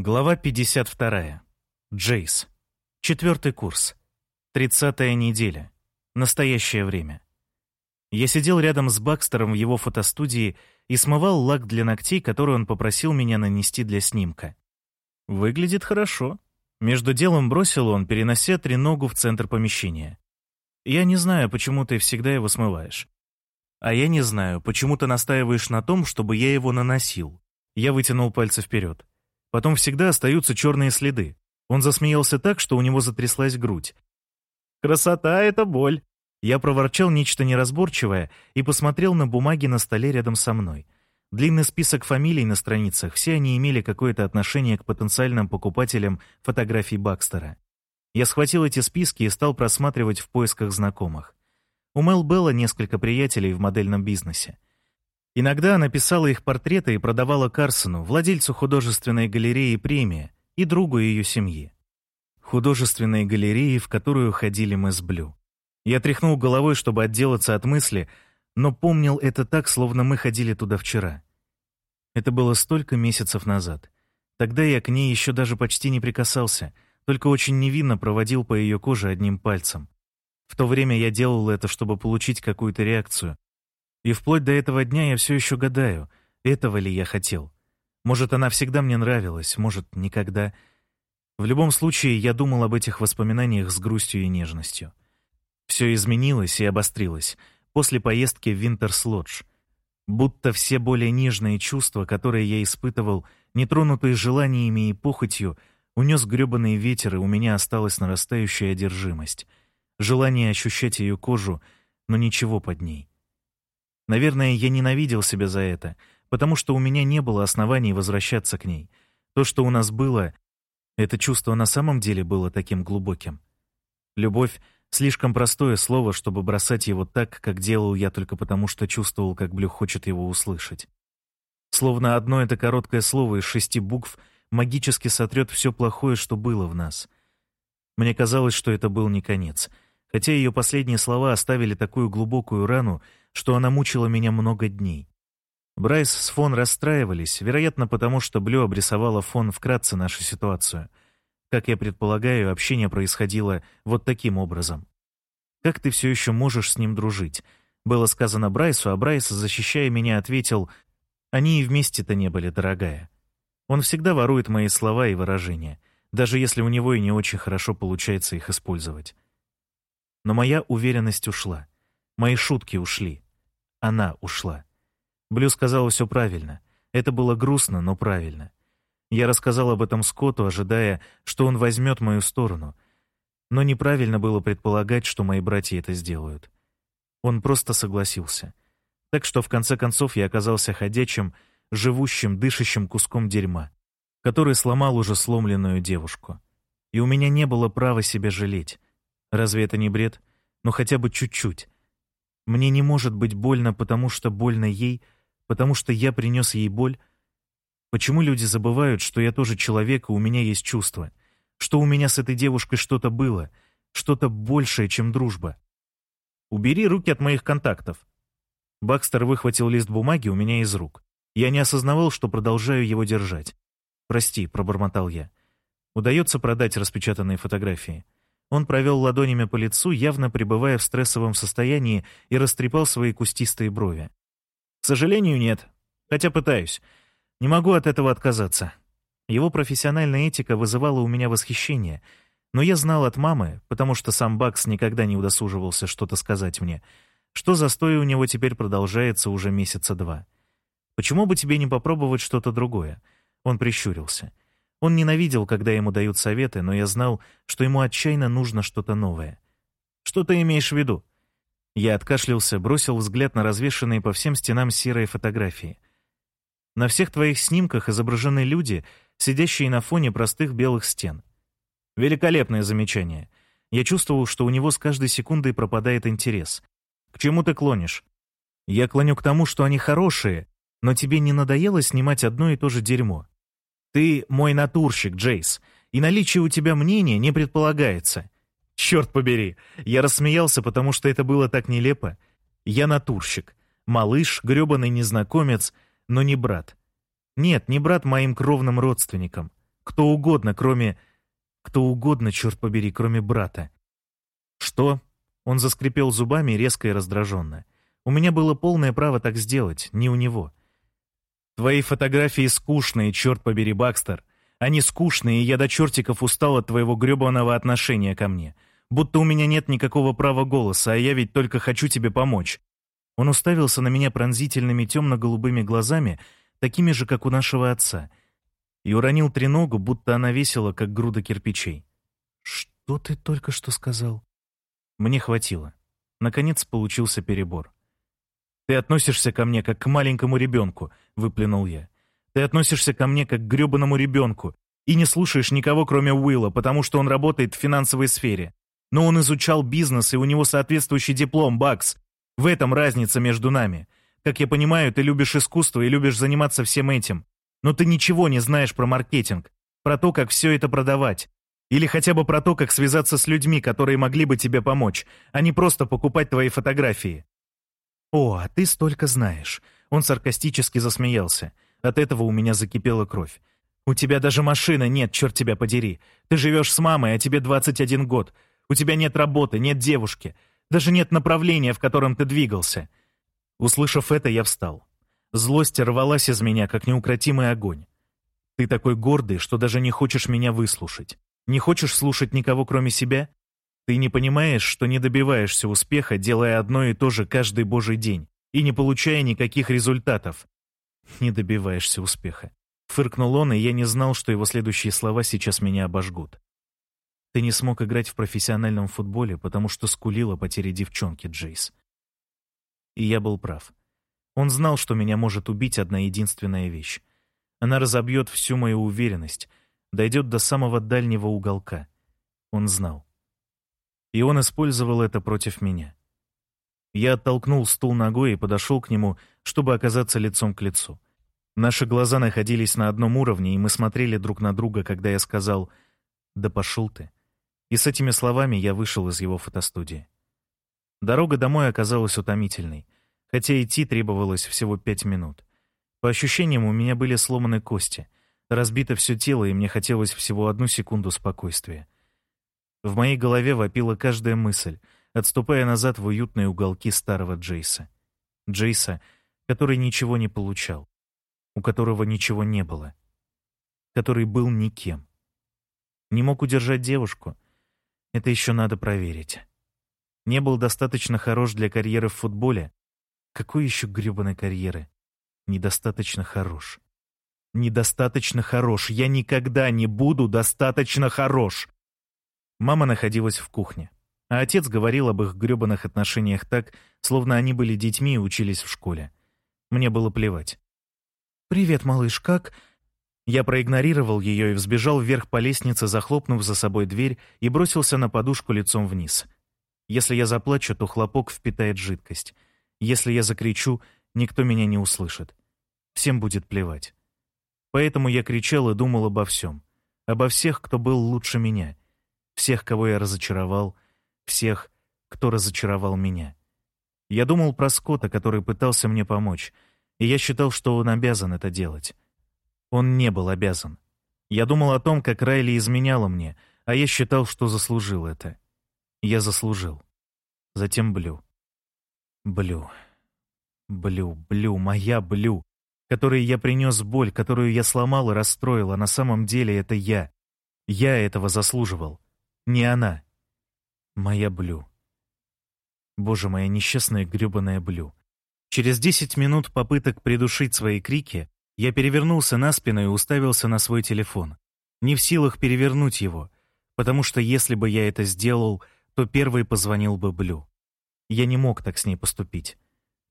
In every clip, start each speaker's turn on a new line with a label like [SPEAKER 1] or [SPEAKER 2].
[SPEAKER 1] Глава 52. Джейс. Четвертый курс. Тридцатая неделя. Настоящее время. Я сидел рядом с Бакстером в его фотостудии и смывал лак для ногтей, который он попросил меня нанести для снимка. Выглядит хорошо. Между делом бросил он, перенося треногу в центр помещения. Я не знаю, почему ты всегда его смываешь. А я не знаю, почему ты настаиваешь на том, чтобы я его наносил. Я вытянул пальцы вперед. Потом всегда остаются черные следы. Он засмеялся так, что у него затряслась грудь. «Красота — это боль!» Я проворчал нечто неразборчивое и посмотрел на бумаги на столе рядом со мной. Длинный список фамилий на страницах, все они имели какое-то отношение к потенциальным покупателям фотографий Бакстера. Я схватил эти списки и стал просматривать в поисках знакомых. У Мел Белла несколько приятелей в модельном бизнесе. Иногда она писала их портреты и продавала Карсону, владельцу художественной галереи «Премия» и другу ее семьи. Художественной галереи, в которую ходили мы с Блю. Я тряхнул головой, чтобы отделаться от мысли, но помнил это так, словно мы ходили туда вчера. Это было столько месяцев назад. Тогда я к ней еще даже почти не прикасался, только очень невинно проводил по ее коже одним пальцем. В то время я делал это, чтобы получить какую-то реакцию, и вплоть до этого дня я все еще гадаю, этого ли я хотел. Может, она всегда мне нравилась, может, никогда. В любом случае, я думал об этих воспоминаниях с грустью и нежностью. Все изменилось и обострилось после поездки в Винтерс-Лодж. Будто все более нежные чувства, которые я испытывал, нетронутые желаниями и похотью, унес грёбаный ветер, и у меня осталась нарастающая одержимость. Желание ощущать ее кожу, но ничего под ней. Наверное, я ненавидел себя за это, потому что у меня не было оснований возвращаться к ней. То, что у нас было, это чувство на самом деле было таким глубоким. Любовь — слишком простое слово, чтобы бросать его так, как делал я только потому, что чувствовал, как Блю хочет его услышать. Словно одно это короткое слово из шести букв магически сотрет все плохое, что было в нас. Мне казалось, что это был не конец, хотя ее последние слова оставили такую глубокую рану, что она мучила меня много дней. Брайс с Фон расстраивались, вероятно, потому что Блю обрисовала Фон вкратце нашу ситуацию. Как я предполагаю, общение происходило вот таким образом. «Как ты все еще можешь с ним дружить?» Было сказано Брайсу, а Брайс, защищая меня, ответил, «Они и вместе-то не были, дорогая». Он всегда ворует мои слова и выражения, даже если у него и не очень хорошо получается их использовать. Но моя уверенность ушла. Мои шутки ушли. Она ушла. Блю сказала все правильно. Это было грустно, но правильно. Я рассказал об этом Скотту, ожидая, что он возьмет мою сторону. Но неправильно было предполагать, что мои братья это сделают. Он просто согласился. Так что в конце концов я оказался ходячим, живущим, дышащим куском дерьма, который сломал уже сломленную девушку. И у меня не было права себя жалеть. Разве это не бред? Ну хотя бы чуть-чуть. Мне не может быть больно, потому что больно ей, потому что я принес ей боль. Почему люди забывают, что я тоже человек, и у меня есть чувства? Что у меня с этой девушкой что-то было, что-то большее, чем дружба? Убери руки от моих контактов. Бакстер выхватил лист бумаги у меня из рук. Я не осознавал, что продолжаю его держать. «Прости», — пробормотал я. Удается продать распечатанные фотографии. Он провел ладонями по лицу, явно пребывая в стрессовом состоянии, и растрепал свои кустистые брови. «К сожалению, нет. Хотя пытаюсь. Не могу от этого отказаться». Его профессиональная этика вызывала у меня восхищение, но я знал от мамы, потому что сам Бакс никогда не удосуживался что-то сказать мне, что застой у него теперь продолжается уже месяца два. «Почему бы тебе не попробовать что-то другое?» Он прищурился. Он ненавидел, когда ему дают советы, но я знал, что ему отчаянно нужно что-то новое. «Что ты имеешь в виду?» Я откашлялся, бросил взгляд на развешанные по всем стенам серые фотографии. На всех твоих снимках изображены люди, сидящие на фоне простых белых стен. Великолепное замечание. Я чувствовал, что у него с каждой секундой пропадает интерес. К чему ты клонишь? Я клоню к тому, что они хорошие, но тебе не надоело снимать одно и то же дерьмо? Ты мой натурщик, Джейс, и наличие у тебя мнения не предполагается. Черт побери, я рассмеялся, потому что это было так нелепо. Я натурщик, малыш, грёбаный незнакомец, но не брат. Нет, не брат моим кровным родственникам. Кто угодно, кроме... Кто угодно, черт побери, кроме брата. Что? Он заскрипел зубами резко и раздраженно. У меня было полное право так сделать, не у него. Твои фотографии скучные, черт побери, Бакстер. Они скучные, и я до чертиков устал от твоего гребаного отношения ко мне. Будто у меня нет никакого права голоса, а я ведь только хочу тебе помочь. Он уставился на меня пронзительными темно-голубыми глазами, такими же, как у нашего отца, и уронил треногу, будто она весила, как груда кирпичей. «Что ты только что сказал?» Мне хватило. Наконец получился перебор. «Ты относишься ко мне, как к маленькому ребенку», — выплюнул я. «Ты относишься ко мне, как к гребаному ребенку, и не слушаешь никого, кроме Уилла, потому что он работает в финансовой сфере. Но он изучал бизнес, и у него соответствующий диплом, Бакс. В этом разница между нами. Как я понимаю, ты любишь искусство и любишь заниматься всем этим. Но ты ничего не знаешь про маркетинг, про то, как все это продавать. Или хотя бы про то, как связаться с людьми, которые могли бы тебе помочь, а не просто покупать твои фотографии. «О, а ты столько знаешь!» Он саркастически засмеялся. От этого у меня закипела кровь. «У тебя даже машины нет, черт тебя подери. Ты живешь с мамой, а тебе 21 год. У тебя нет работы, нет девушки. Даже нет направления, в котором ты двигался». Услышав это, я встал. Злость рвалась из меня, как неукротимый огонь. «Ты такой гордый, что даже не хочешь меня выслушать. Не хочешь слушать никого, кроме себя? Ты не понимаешь, что не добиваешься успеха, делая одно и то же каждый божий день и не получая никаких результатов. Не добиваешься успеха. Фыркнул он, и я не знал, что его следующие слова сейчас меня обожгут. Ты не смог играть в профессиональном футболе, потому что скулила потеря девчонки, Джейс. И я был прав. Он знал, что меня может убить одна единственная вещь. Она разобьет всю мою уверенность, дойдет до самого дальнего уголка. Он знал. И он использовал это против меня. Я оттолкнул стул ногой и подошел к нему, чтобы оказаться лицом к лицу. Наши глаза находились на одном уровне, и мы смотрели друг на друга, когда я сказал «Да пошел ты». И с этими словами я вышел из его фотостудии. Дорога домой оказалась утомительной, хотя идти требовалось всего пять минут. По ощущениям, у меня были сломаны кости, разбито все тело, и мне хотелось всего одну секунду спокойствия. В моей голове вопила каждая мысль, отступая назад в уютные уголки старого Джейса. Джейса, который ничего не получал, у которого ничего не было, который был никем. Не мог удержать девушку. Это еще надо проверить. Не был достаточно хорош для карьеры в футболе. Какой еще гребаной карьеры? Недостаточно хорош. Недостаточно хорош. Я никогда не буду достаточно хорош. Мама находилась в кухне, а отец говорил об их грёбаных отношениях так, словно они были детьми и учились в школе. Мне было плевать. «Привет, малыш, как?» Я проигнорировал ее и взбежал вверх по лестнице, захлопнув за собой дверь и бросился на подушку лицом вниз. Если я заплачу, то хлопок впитает жидкость. Если я закричу, никто меня не услышит. Всем будет плевать. Поэтому я кричал и думал обо всем. Обо всех, кто был лучше меня — всех, кого я разочаровал, всех, кто разочаровал меня. Я думал про Скотта, который пытался мне помочь, и я считал, что он обязан это делать. Он не был обязан. Я думал о том, как Райли изменяла мне, а я считал, что заслужил это. Я заслужил. Затем Блю. Блю. Блю, Блю, моя Блю, которой я принес боль, которую я сломал и расстроил, а на самом деле это я. Я этого заслуживал. Не она. Моя Блю. Боже, моя несчастная грёбаная Блю. Через десять минут попыток придушить свои крики я перевернулся на спину и уставился на свой телефон. Не в силах перевернуть его, потому что если бы я это сделал, то первый позвонил бы Блю. Я не мог так с ней поступить.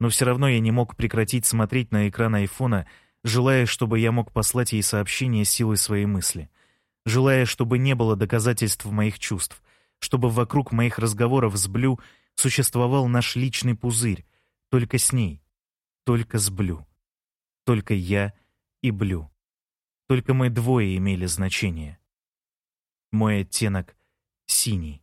[SPEAKER 1] Но все равно я не мог прекратить смотреть на экран айфона, желая, чтобы я мог послать ей сообщение силой своей мысли — желая, чтобы не было доказательств моих чувств, чтобы вокруг моих разговоров с Блю существовал наш личный пузырь, только с ней, только с Блю, только я и Блю. Только мы двое имели значение. Мой оттенок — синий.